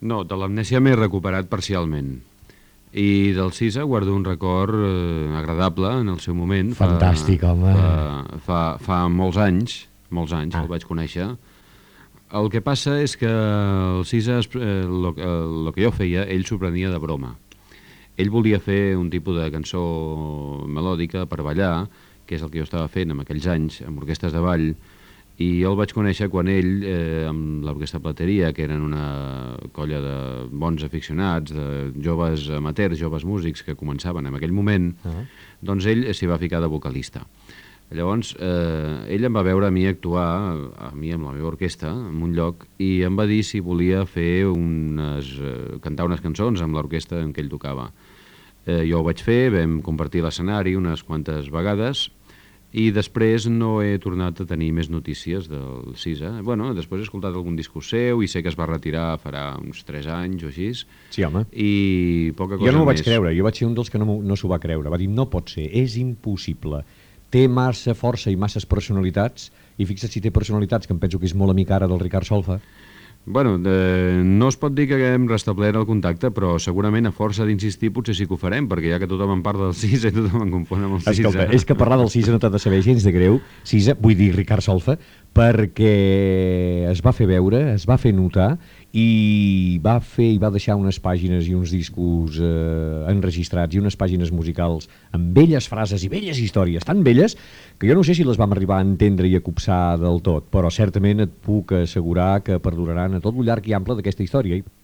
No, de l'amnèsia m'he recuperat parcialment. I del CISA guardo un record eh, agradable en el seu moment. Fantàstic, fa, home. Fa, fa, fa molts anys, molts anys Ah. el vaig conèixer. El que passa és que el CISA, el eh, que jo feia, ell s'ho prenia de broma. Ell volia fer un tipus de cançó melòdica per ballar, que és el que jo estava fent en aquells anys, amb orquestres de ball, i jo el vaig conèixer quan ell, eh, amb l'Orquestra Plateria, que eren una colla de bons aficionats, de joves amateurs, joves músics que començaven en aquell moment, Ah. doncs ell s'hi va ficar de vocalista. Llavors, eh, ell em va veure a mi actuar, a mi amb la meva orquestra, en un lloc, i em va dir si volia fer unes, eh, cantar unes cançons amb l'orquestra en què ell tocava. Eh, jo ho vaig fer, vam compartir l'escenari unes quantes vegades, i després no he tornat a tenir més notícies del CISA. Bueno, després he escoltat algun discurs seu i sé que es va retirar farà uns 3 anys o així, Sí, home. i poca cosa Jo no m'ho vaig més. creure, jo vaig ser un dels que no, no s'ho va creure. Va dir, no pot ser, és impossible. Té massa força i masses personalitats, i fixa't si té personalitats, que em penso que és molt amic ara del Ricard Solfa, Bueno, de, no es pot dir que haguem restablert el contacte, però segurament a força d'insistir potser sí que ho farem, perquè ja que tothom en parla del CISA i tothom en compon amb el CISA... Escolta, és que parlar del Cisa no t'ha de saber gens de greu, Cisa, vull dir Ricard Solfa, perquè es va fer veure, es va fer notar i va fer i va deixar unes pàgines i uns discos eh, enregistrats i unes pàgines musicals amb belles frases i belles històries, tan belles que jo no sé si les vam arribar a entendre i a copsar del tot, però certament et puc assegurar que perduraran a tot lo llarg i ample d'aquesta història. I